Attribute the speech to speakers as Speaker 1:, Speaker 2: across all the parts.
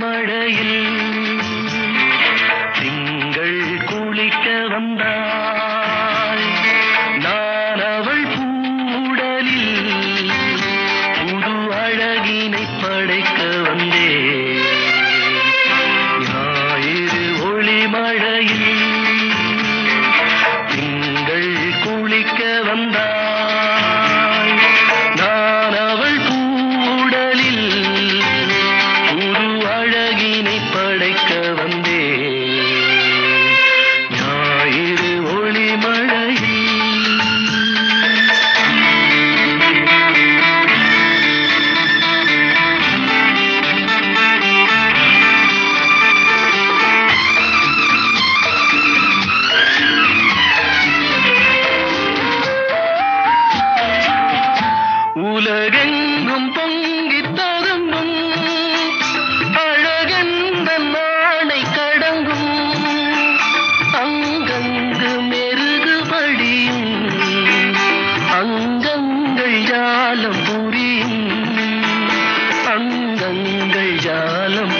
Speaker 1: மழையில் திங்கள் குளிக்க வந்தாள் நான் அவள் பூடலில் புது அழகினை படைக்க வந்தேன். உலகெங்கும் பொங்கி ததும்பும். அழகெந்த நாளை கடங்கும். அங்கங்கு மெருகு படியும். அங்கங்கள் ஜாலம் புரியும். அங்கங்கள் ஜாலம்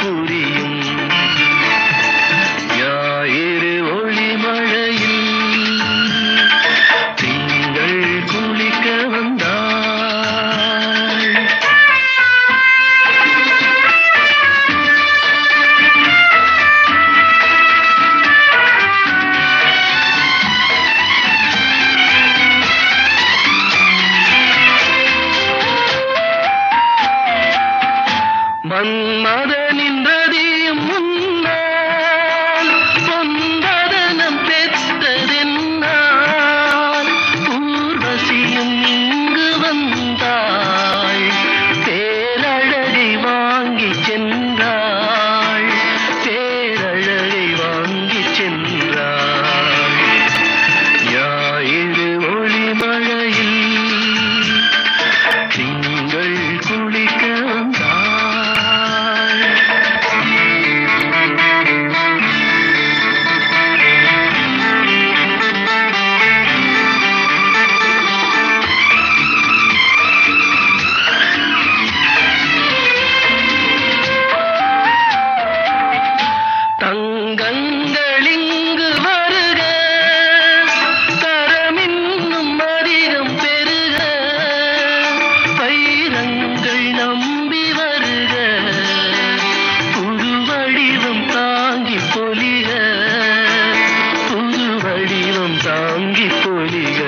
Speaker 1: நின் താങ്ങിപ്പൊലിക